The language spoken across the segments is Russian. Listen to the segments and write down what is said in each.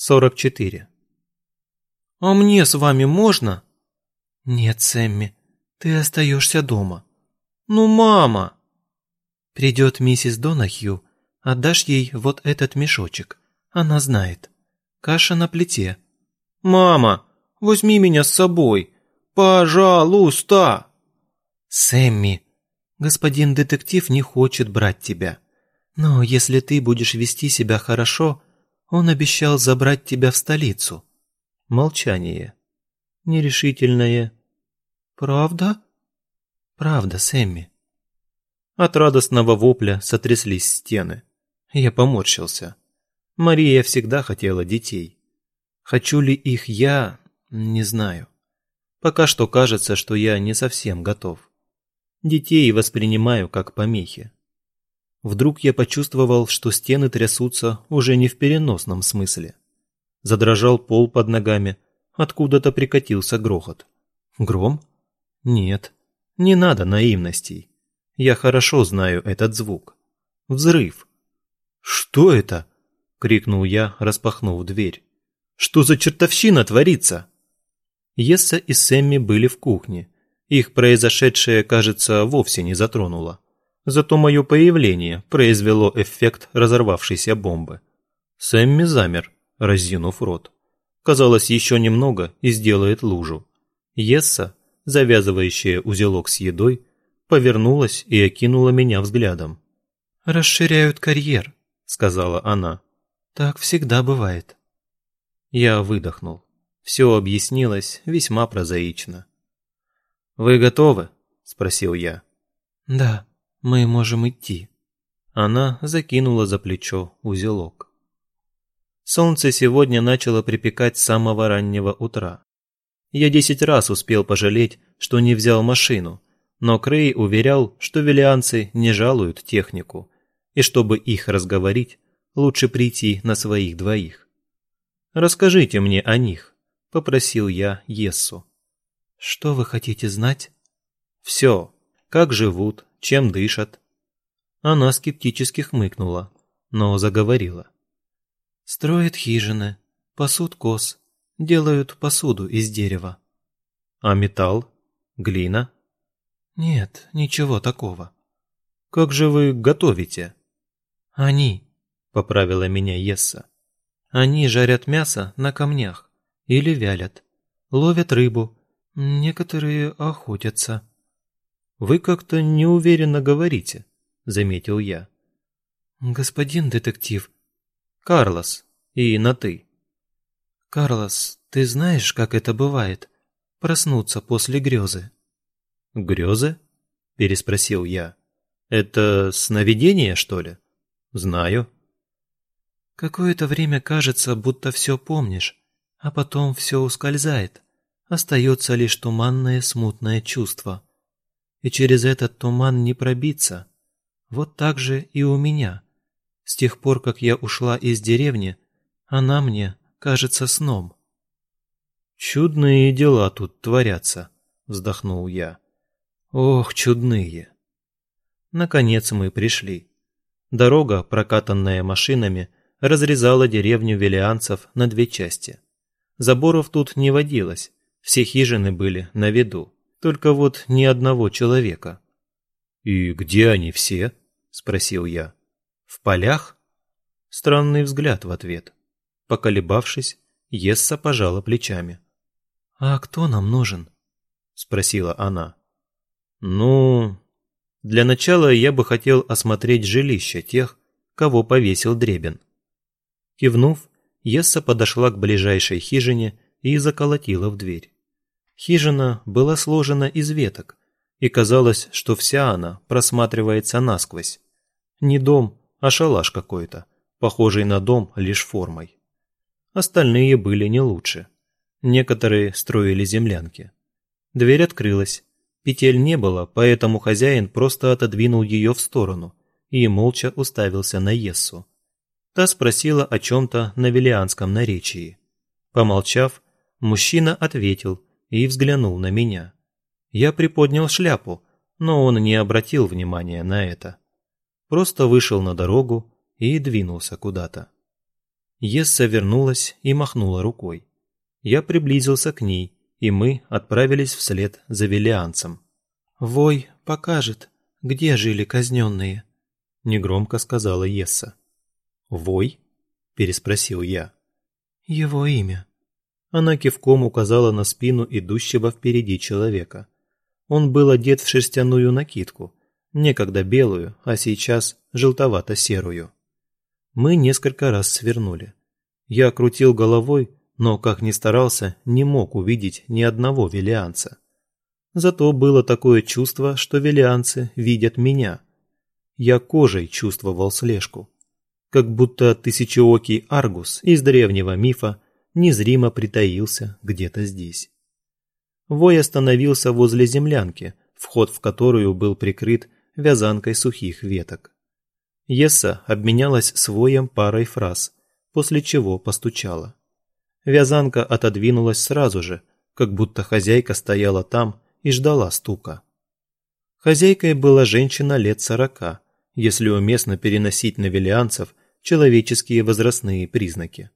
44. «А мне с вами можно?» «Нет, Сэмми, ты остаешься дома». «Ну, мама!» «Придет миссис Донахью, отдашь ей вот этот мешочек. Она знает. Каша на плите». «Мама, возьми меня с собой! Пожалуйста!» «Сэмми, господин детектив не хочет брать тебя. Но если ты будешь вести себя хорошо, он обещал забрать тебя в столицу». Молчание. Нерешительное. «Правда?» «Правда, Сэмми». От радостного вопля сотряслись стены. Я поморщился. Мария всегда хотела детей. Хочу ли их я, не знаю. Пока что кажется, что я не совсем готов. Детей воспринимаю как помехи. Вдруг я почувствовал, что стены трясутся уже не в переносном смысле. Задрожал пол под ногами, откуда-то прикатился грохот. Гром? Нет, не надо наивностей. Я хорошо знаю этот звук. Взрыв. «Что это?» — крикнул я, распахнув дверь. «Что за чертовщина творится?» Есса и Сэмми были в кухне. Их произошедшее, кажется, вовсе не затронуло. Зато мое появление произвело эффект разорвавшейся бомбы. Сэмми замер, разинув рот. Казалось, еще немного и сделает лужу. Есса, завязывающая узелок с едой, повернулась и окинула меня взглядом. «Расширяют карьер», — сказала она. «Так всегда бывает». Я выдохнул. Все объяснилось весьма прозаично. «Вы готовы?» – спросил я. «Да, мы можем идти». Она закинула за плечо узелок. Солнце сегодня начало припекать с самого раннего утра. Я десять раз успел пожалеть, что не взял машину, но Крей уверял, что велианцы не жалуют технику, и чтобы их разговорить, лучше прийти на своих двоих. «Расскажите мне о них», – попросил я Ессу. Что вы хотите знать? Все. Как живут, чем дышат. Она скептически хмыкнула, но заговорила. Строят хижины, пасут коз, делают посуду из дерева. А металл? Глина? Нет, ничего такого. Как же вы готовите? Они, поправила меня Есса. Они жарят мясо на камнях или вялят, ловят рыбу Некоторые охотятся. Вы как-то неуверенно говорите, заметил я. Господин детектив. Карлос. И на ты. Карлос, ты знаешь, как это бывает? Проснуться после грезы. Грезы? Переспросил я. Это сновидение, что ли? Знаю. Какое-то время кажется, будто все помнишь, а потом все ускользает остается лишь туманное смутное чувство. И через этот туман не пробиться. Вот так же и у меня. С тех пор, как я ушла из деревни, она мне кажется сном. «Чудные дела тут творятся», — вздохнул я. «Ох, чудные!» Наконец мы пришли. Дорога, прокатанная машинами, разрезала деревню велианцев на две части. Заборов тут не водилось, все хижины были на виду, только вот ни одного человека. «И где они все?» – спросил я. «В полях?» Странный взгляд в ответ. Поколебавшись, Есса пожала плечами. «А кто нам нужен?» – спросила она. «Ну, для начала я бы хотел осмотреть жилище тех, кого повесил Дребен». Кивнув, Есса подошла к ближайшей хижине и заколотила в дверь. Хижина была сложена из веток, и казалось, что вся она просматривается насквозь. Не дом, а шалаш какой-то, похожий на дом лишь формой. Остальные были не лучше. Некоторые строили землянки. Дверь открылась. Петель не было, поэтому хозяин просто отодвинул ее в сторону и молча уставился на Ессу. Та спросила о чем-то на велианском наречии. Помолчав, мужчина ответил – и взглянул на меня. Я приподнял шляпу, но он не обратил внимания на это. Просто вышел на дорогу и двинулся куда-то. Есса вернулась и махнула рукой. Я приблизился к ней, и мы отправились вслед за Велианцем. «Вой покажет, где жили казненные», – негромко сказала Есса. «Вой?» – переспросил я. «Его имя». Она кивком указала на спину идущего впереди человека. Он был одет в шерстяную накидку, некогда белую, а сейчас желтовато-серую. Мы несколько раз свернули. Я крутил головой, но, как ни старался, не мог увидеть ни одного велианца. Зато было такое чувство, что велианцы видят меня. Я кожей чувствовал слежку. Как будто тысячеокий Аргус из древнего мифа незримо притаился где-то здесь. Вой остановился возле землянки, вход в которую был прикрыт вязанкой сухих веток. Есса обменялась с Воем парой фраз, после чего постучала. Вязанка отодвинулась сразу же, как будто хозяйка стояла там и ждала стука. Хозяйкой была женщина лет сорока, если уместно переносить на велианцев человеческие возрастные признаки.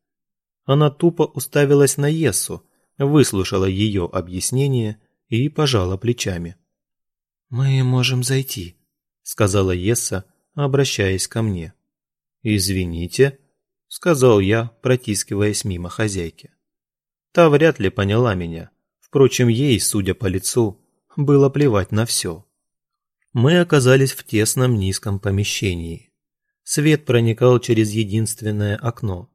Она тупо уставилась на Ессу, выслушала ее объяснение и пожала плечами. «Мы можем зайти», — сказала Есса, обращаясь ко мне. «Извините», — сказал я, протискиваясь мимо хозяйки. Та вряд ли поняла меня. Впрочем, ей, судя по лицу, было плевать на все. Мы оказались в тесном низком помещении. Свет проникал через единственное окно.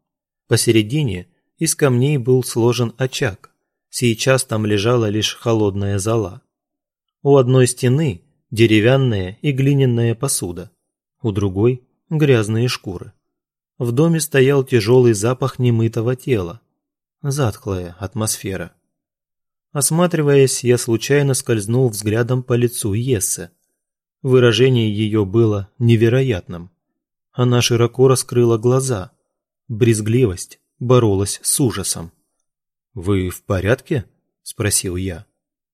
Посередине из камней был сложен очаг. Сейчас там лежала лишь холодная зола. У одной стены деревянная и глиняная посуда, у другой – грязные шкуры. В доме стоял тяжелый запах немытого тела. Затхлая атмосфера. Осматриваясь, я случайно скользнул взглядом по лицу Ессы. Выражение ее было невероятным. Она широко раскрыла глаза. Брезгливость боролась с ужасом. «Вы в порядке?» – спросил я.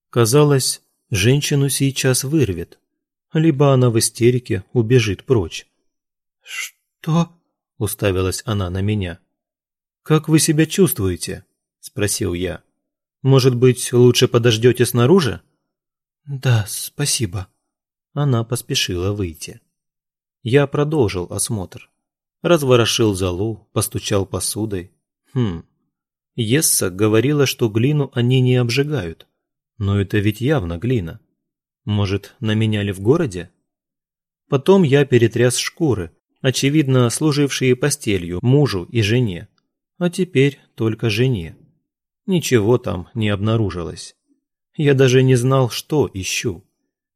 Казалось, женщину сейчас вырвет. Либо она в истерике убежит прочь. «Что?» – уставилась она на меня. «Как вы себя чувствуете?» – спросил я. Может быть, лучше подождете снаружи? Да, спасибо. Она поспешила выйти. Я продолжил осмотр. Разворошил залу, постучал посудой. Хм. Есса говорила, что глину они не обжигают. Но это ведь явно глина. Может, наменяли в городе? Потом я перетряс шкуры, очевидно, служившие постелью мужу и жене. А теперь только жене. Ничего там не обнаружилось. Я даже не знал, что ищу.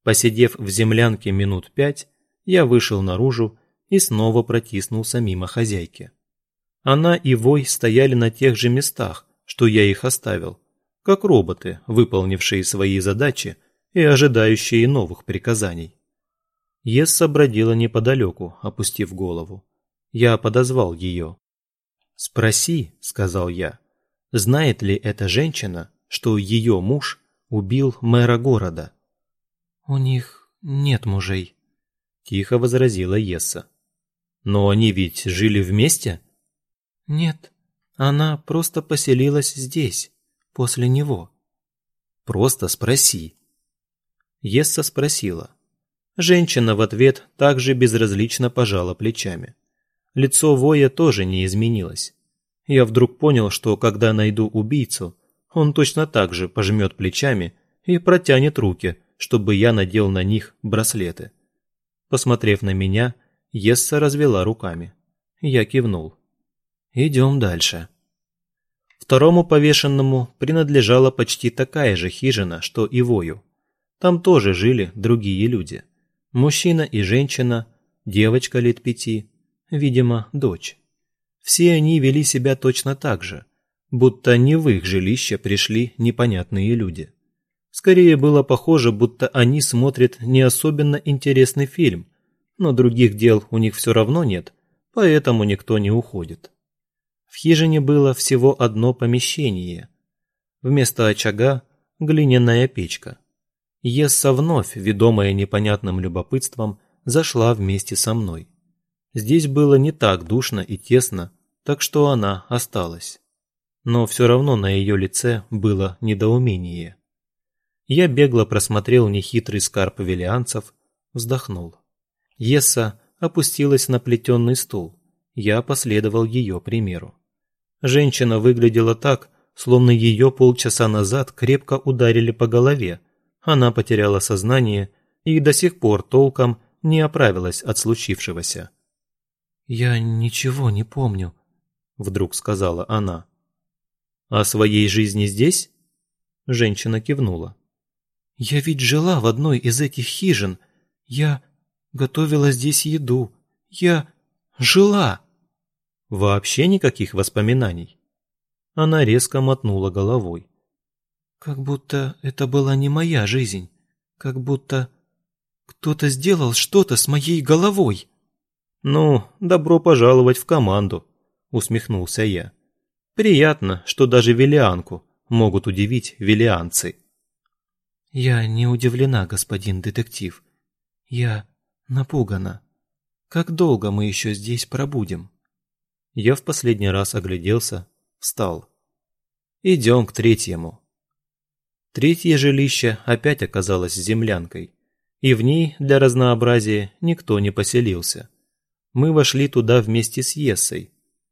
Посидев в землянке минут пять, я вышел наружу и снова протиснулся мимо хозяйки. Она и Вой стояли на тех же местах, что я их оставил, как роботы, выполнившие свои задачи и ожидающие новых приказаний. Есса бродила неподалеку, опустив голову. Я подозвал ее. «Спроси», — сказал я, Знает ли эта женщина, что ее муж убил мэра города? У них нет мужей, тихо возразила Есса. Но они ведь жили вместе? Нет, она просто поселилась здесь, после него. Просто спроси. Есса спросила. Женщина в ответ также безразлично пожала плечами. Лицо Воя тоже не изменилось. Я вдруг понял, что когда найду убийцу, он точно так же пожмет плечами и протянет руки, чтобы я надел на них браслеты. Посмотрев на меня, Есса развела руками. Я кивнул. Идем дальше. Второму повешенному принадлежала почти такая же хижина, что и Вою. Там тоже жили другие люди. Мужчина и женщина, девочка лет пяти, видимо, дочь. Все они вели себя точно так же, будто не в их жилище пришли непонятные люди. Скорее было похоже, будто они смотрят не особенно интересный фильм, но других дел у них все равно нет, поэтому никто не уходит. В хижине было всего одно помещение. Вместо очага – глиняная печка. Есса вновь, ведомая непонятным любопытством, зашла вместе со мной. Здесь было не так душно и тесно, так что она осталась. Но все равно на ее лице было недоумение. Я бегло просмотрел нехитрый скарб велианцев, вздохнул. Есса опустилась на плетеный стул. Я последовал ее примеру. Женщина выглядела так, словно ее полчаса назад крепко ударили по голове. Она потеряла сознание и до сих пор толком не оправилась от случившегося. «Я ничего не помню», — вдруг сказала она. «О своей жизни здесь?» Женщина кивнула. «Я ведь жила в одной из этих хижин. Я готовила здесь еду. Я жила!» «Вообще никаких воспоминаний?» Она резко мотнула головой. «Как будто это была не моя жизнь. Как будто кто-то сделал что-то с моей головой». «Ну, добро пожаловать в команду», — усмехнулся я. «Приятно, что даже велианку могут удивить велианцы». «Я не удивлена, господин детектив. Я напугана. Как долго мы еще здесь пробудем?» Я в последний раз огляделся, встал. «Идем к третьему». Третье жилище опять оказалось землянкой, и в ней для разнообразия никто не поселился. Мы вошли туда вместе с Ессой,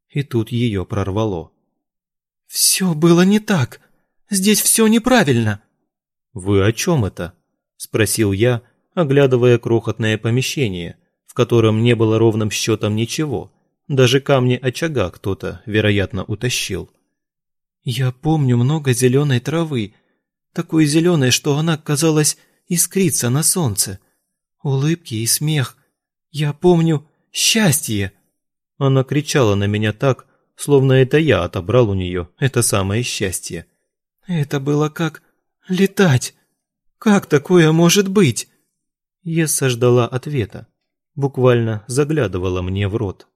и тут ее прорвало. «Все было не так! Здесь все неправильно!» «Вы о чем это?» – спросил я, оглядывая крохотное помещение, в котором не было ровным счетом ничего. Даже камни очага кто-то, вероятно, утащил. «Я помню много зеленой травы, такой зеленой, что она, казалось, искрится на солнце. Улыбки и смех. Я помню счастье!» Она кричала на меня так, словно это я отобрал у нее это самое счастье. «Это было как летать! Как такое может быть?» Есса ждала ответа, буквально заглядывала мне в рот.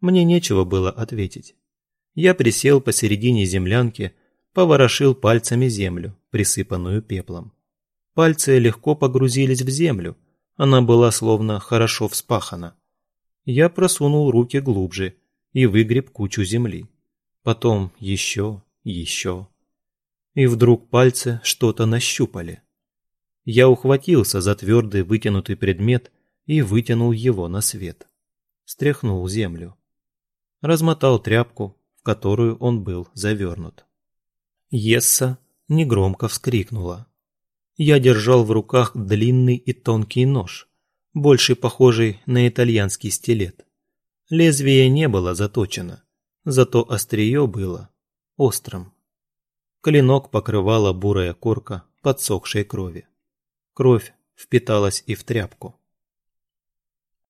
Мне нечего было ответить. Я присел посередине землянки, поворошил пальцами землю, присыпанную пеплом. Пальцы легко погрузились в землю, она была словно хорошо вспахана. Я просунул руки глубже и выгреб кучу земли. Потом еще, еще. И вдруг пальцы что-то нащупали. Я ухватился за твердый вытянутый предмет и вытянул его на свет. Стряхнул землю. Размотал тряпку, в которую он был завернут. Есса негромко вскрикнула. Я держал в руках длинный и тонкий нож, больше похожий на итальянский стилет. Лезвие не было заточено, зато острие было острым. Клинок покрывала бурая корка подсохшей крови. Кровь впиталась и в тряпку.